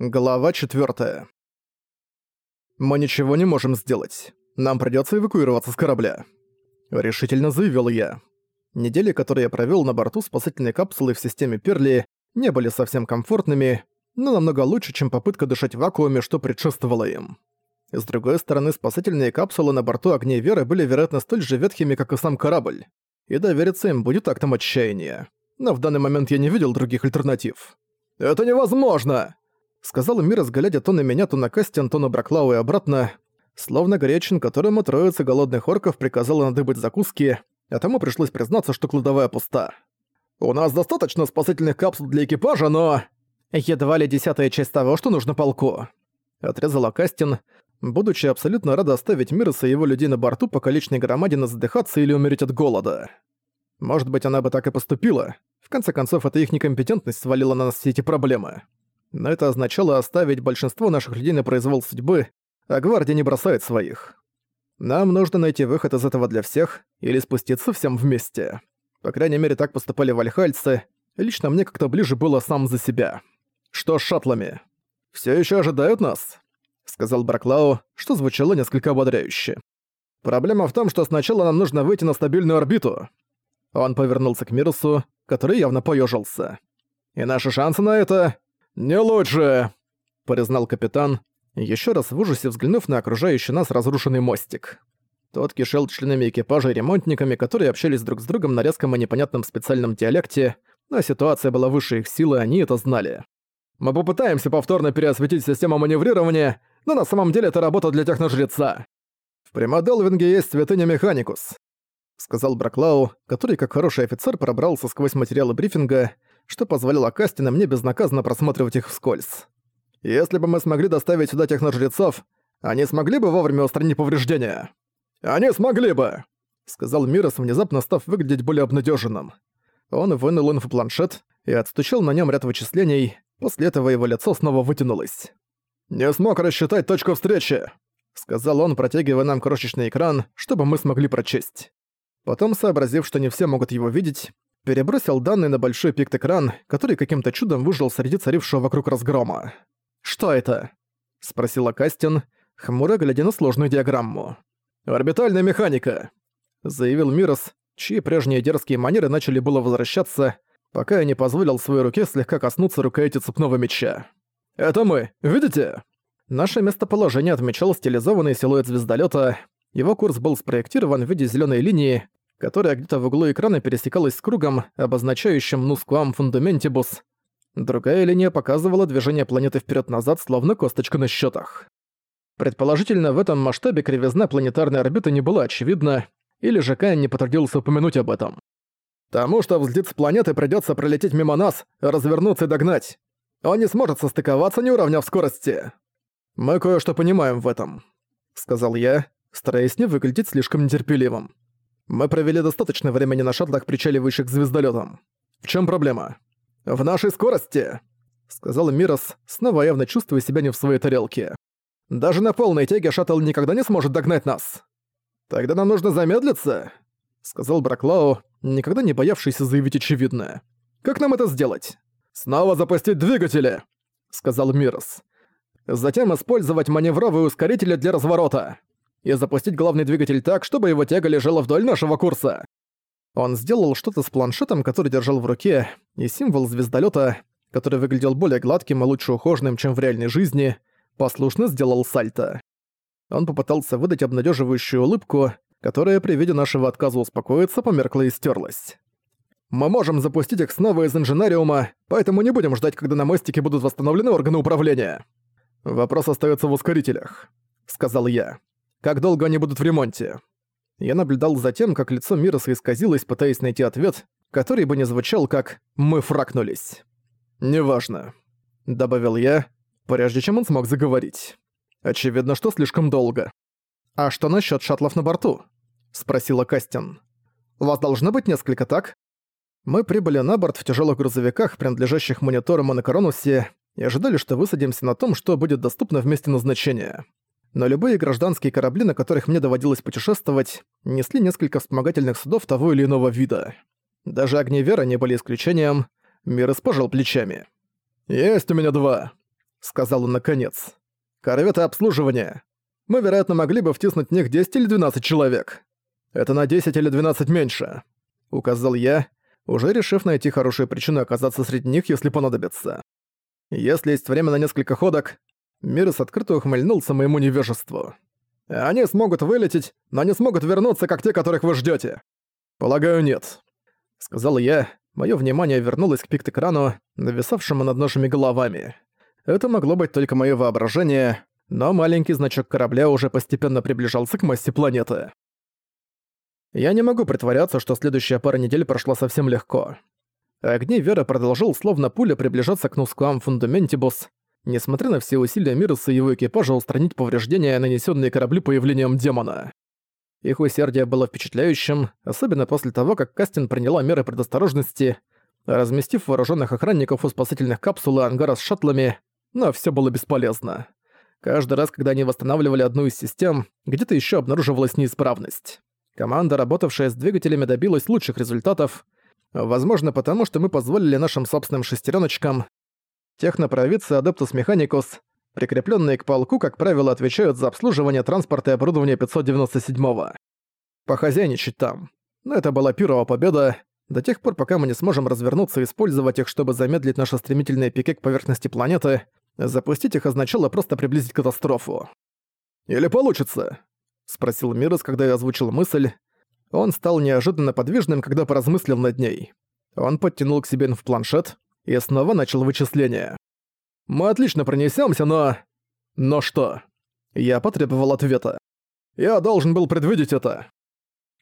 Глава 4. «Мы ничего не можем сделать. Нам придётся эвакуироваться с корабля», — решительно заявил я. Недели, которые я провёл на борту спасательной капсулы в системе Перли, не были совсем комфортными, но намного лучше, чем попытка дышать в вакууме, что предшествовало им. С другой стороны, спасательные капсулы на борту Огней Веры были, вероятно, столь же ветхими, как и сам корабль, и довериться им будет актом отчаяния. Но в данный момент я не видел других альтернатив. «Это невозможно!» Сказал Мирос, глядя то на меня, то на Кастин, то на Браклау и обратно. Словно Гречин, которому троица голодных орков приказала надыбать закуски, а тому пришлось признаться, что кладовая пуста. «У нас достаточно спасательных капсул для экипажа, но...» «Едва ли десятая часть того, что нужно полку», — отрезала Кастин, будучи абсолютно рада оставить Мироса и его людей на борту по количной громадине задыхаться или умереть от голода. Может быть, она бы так и поступила. В конце концов, это их некомпетентность свалила на нас все эти проблемы но это означало оставить большинство наших людей на произвол судьбы, а гвардия не бросает своих. Нам нужно найти выход из этого для всех или спуститься всем вместе. По крайней мере, так поступали вальхальцы. Лично мне как-то ближе было сам за себя. Что с шаттлами? Все еще ожидают нас?» — сказал Браклау, что звучало несколько ободряюще. «Проблема в том, что сначала нам нужно выйти на стабильную орбиту». Он повернулся к Мирусу, который явно поежился. «И наши шансы на это «Не лучше», — признал капитан, еще раз в ужасе взглянув на окружающий нас разрушенный мостик. Тот кишел членами экипажа и ремонтниками, которые общались друг с другом на резком и непонятном специальном диалекте, но ситуация была выше их силы, они это знали. «Мы попытаемся повторно переосветить систему маневрирования, но на самом деле это работа для техножреца. В Примаделвинге есть святыня Механикус», — сказал Браклау, который, как хороший офицер, пробрался сквозь материалы брифинга, что позволило Кастина мне безнаказанно просматривать их вскользь. Если бы мы смогли доставить сюда техножрецов, они смогли бы вовремя устранить повреждения? Они смогли бы!» Сказал Мирос, внезапно став выглядеть более обнадеженным. Он вынул инфопланшет и отстучал на нем ряд вычислений, после этого его лицо снова вытянулось. «Не смог рассчитать точку встречи!» Сказал он, протягивая нам крошечный экран, чтобы мы смогли прочесть. Потом, сообразив, что не все могут его видеть, перебросил данные на большой пикт-экран, который каким-то чудом выжил среди царившего вокруг разгрома. «Что это?» — спросила Кастин, хмуро глядя на сложную диаграмму. «Орбитальная механика», — заявил Мирос, чьи прежние дерзкие манеры начали было возвращаться, пока я не позволил своей руке слегка коснуться рукояти цепного меча. «Это мы, видите?» Наше местоположение отмечал стилизованный силуэт звездолета. Его курс был спроектирован в виде зеленой линии, которая где-то в углу экрана пересекалась с кругом, обозначающим «Нускуам фундаментибус». Другая линия показывала движение планеты вперед назад словно косточка на счетах. Предположительно, в этом масштабе кривизна планетарной орбиты не была очевидна, или же Каин не потрудился упомянуть об этом. «Тому, что взлет с планеты придется пролететь мимо нас, развернуться и догнать. Он не сможет состыковаться, не уравняв скорости. Мы кое-что понимаем в этом», — сказал я, стараясь не выглядеть слишком нетерпеливым. Мы провели достаточно времени на шаттлах, причаливающих к звездолётам. В чем проблема? В нашей скорости, сказал Мирос, снова явно чувствуя себя не в своей тарелке. Даже на полной тяге шаттл никогда не сможет догнать нас. Тогда нам нужно замедлиться, сказал Браклау, никогда не боявшийся заявить очевидное. Как нам это сделать? Снова запустить двигатели, сказал Мирос. Затем использовать маневровые ускорители для разворота и запустить главный двигатель так, чтобы его тяга лежала вдоль нашего курса. Он сделал что-то с планшетом, который держал в руке, и символ звездолета, который выглядел более гладким и лучше ухоженным, чем в реальной жизни, послушно сделал сальто. Он попытался выдать обнадеживающую улыбку, которая при виде нашего отказа успокоиться померкла и стерлась. «Мы можем запустить их снова из инженериума, поэтому не будем ждать, когда на мостике будут восстановлены органы управления. Вопрос остается в ускорителях», — сказал я. Как долго они будут в ремонте? Я наблюдал за тем, как лицо Мироса исказилось, пытаясь найти ответ, который бы не звучал как «мы фракнулись». «Неважно», — добавил я, прежде чем он смог заговорить. «Очевидно, что слишком долго». «А что насчет шаттлов на борту?» — спросила Кастин. «У вас должно быть несколько, так?» Мы прибыли на борт в тяжелых грузовиках, принадлежащих мониторам на Коронусе, и ожидали, что высадимся на том, что будет доступно в месте назначения но любые гражданские корабли, на которых мне доводилось путешествовать, несли несколько вспомогательных судов того или иного вида. Даже огни Вера не были исключением, Мир испожил плечами. «Есть у меня два», — сказал он наконец. «Корветы обслуживания. Мы, вероятно, могли бы втиснуть в них 10 или 12 человек. Это на 10 или 12 меньше», — указал я, уже решив найти хорошую причину оказаться среди них, если понадобится. Если есть время на несколько ходок, Мирос открыто ухмыльнулся моему невежеству. «Они смогут вылететь, но не смогут вернуться, как те, которых вы ждете. «Полагаю, нет», — сказал я. Моё внимание вернулось к пикт-экрану, нависавшему над нашими головами. Это могло быть только моё воображение, но маленький значок корабля уже постепенно приближался к массе планеты. Я не могу притворяться, что следующая пара недель прошла совсем легко. Огни Вера продолжил словно пуля приближаться к Нускуам Фундаментибус, несмотря на все усилия Мироса и его экипажа устранить повреждения, нанесенные кораблю появлением демона. Их усердие было впечатляющим, особенно после того, как Кастин приняла меры предосторожности, разместив вооруженных охранников у спасательных капсул и ангара с шаттлами, но все было бесполезно. Каждый раз, когда они восстанавливали одну из систем, где-то еще обнаруживалась неисправность. Команда, работавшая с двигателями, добилась лучших результатов, возможно, потому что мы позволили нашим собственным шестереночкам технопровидцы Адептус Механикус прикрепленные к полку, как правило, отвечают за обслуживание транспорта и оборудования 597-го. Похозяйничать там. Но это была первая победа, до тех пор, пока мы не сможем развернуться и использовать их, чтобы замедлить наши стремительные пике к поверхности планеты, запустить их означало просто приблизить катастрофу. «Или получится?» — спросил Мирос, когда я озвучил мысль. Он стал неожиданно подвижным, когда поразмыслил над ней. Он подтянул к себе инфпланшет и снова начал вычисления. Мы отлично пронесемся, но... Но что? Я потребовал ответа. Я должен был предвидеть это.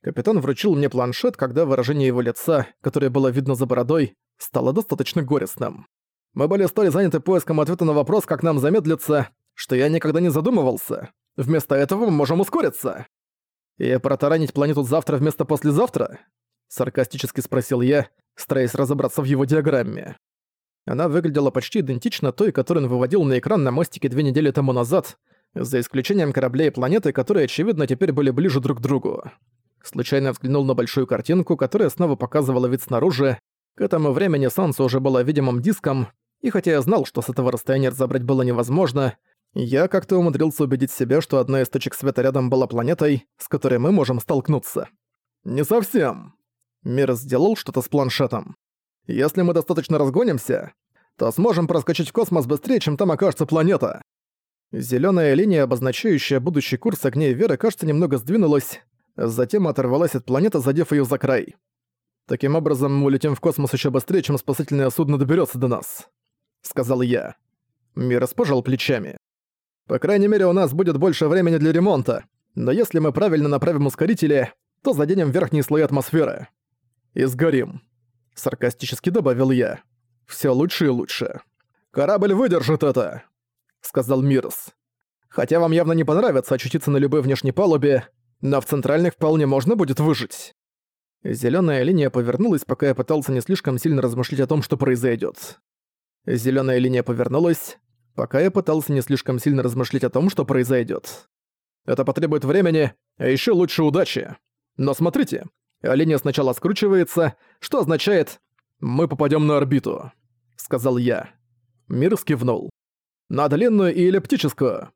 Капитан вручил мне планшет, когда выражение его лица, которое было видно за бородой, стало достаточно горестным. Мы были столь заняты поиском ответа на вопрос, как нам замедлиться, что я никогда не задумывался. Вместо этого мы можем ускориться. И протаранить планету завтра вместо послезавтра? Саркастически спросил я, стараясь разобраться в его диаграмме. Она выглядела почти идентично той, которую он выводил на экран на мостике две недели тому назад, за исключением кораблей и планеты, которые, очевидно, теперь были ближе друг к другу. Случайно взглянул на большую картинку, которая снова показывала вид снаружи. К этому времени солнце уже было видимым диском, и хотя я знал, что с этого расстояния разобрать было невозможно, я как-то умудрился убедить себя, что одна из точек света рядом была планетой, с которой мы можем столкнуться. «Не совсем». Мир сделал что-то с планшетом. Если мы достаточно разгонимся, то сможем проскочить в космос быстрее, чем там окажется планета. Зелёная линия, обозначающая будущий курс огней Веры, кажется, немного сдвинулась, затем оторвалась от планеты, задев её за край. Таким образом, мы улетим в космос ещё быстрее, чем спасательное судно доберётся до нас», — сказал я. Мирос пожал плечами. «По крайней мере, у нас будет больше времени для ремонта, но если мы правильно направим ускорители, то заденем верхние слои атмосферы. И сгорим саркастически добавил я. Все лучше и лучше. Корабль выдержит это, сказал Мирос. Хотя вам явно не понравится очутиться на любой внешней палубе, но в центральных вполне можно будет выжить. Зелёная линия повернулась, пока я пытался не слишком сильно размышлять о том, что произойдет. Зелёная линия повернулась, пока я пытался не слишком сильно размышлять о том, что произойдет. Это потребует времени, а еще лучше удачи. Но смотрите, линия сначала скручивается, что означает «мы попадем на орбиту», — сказал я. Мир скивнул. «На длинную и эллиптическую.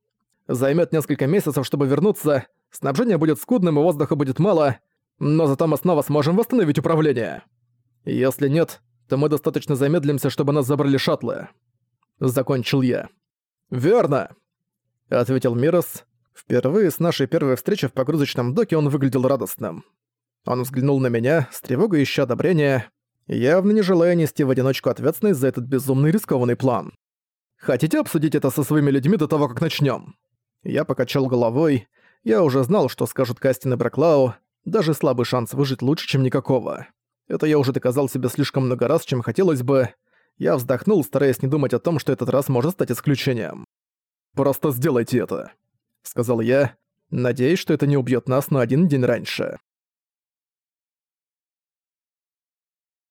Займет несколько месяцев, чтобы вернуться, снабжение будет скудным и воздуха будет мало, но зато мы снова сможем восстановить управление. Если нет, то мы достаточно замедлимся, чтобы нас забрали шаттлы». Закончил я. «Верно», — ответил Мирос. Впервые с нашей первой встречи в погрузочном доке он выглядел радостным. Он взглянул на меня, с тревогой ища одобрения, явно не желая нести в одиночку ответственность за этот безумный рискованный план. «Хотите обсудить это со своими людьми до того, как начнем? Я покачал головой. Я уже знал, что скажут Кастин и Браклау. Даже слабый шанс выжить лучше, чем никакого. Это я уже доказал себе слишком много раз, чем хотелось бы. Я вздохнул, стараясь не думать о том, что этот раз может стать исключением. «Просто сделайте это», — сказал я, надеясь, что это не убьет нас на один день раньше.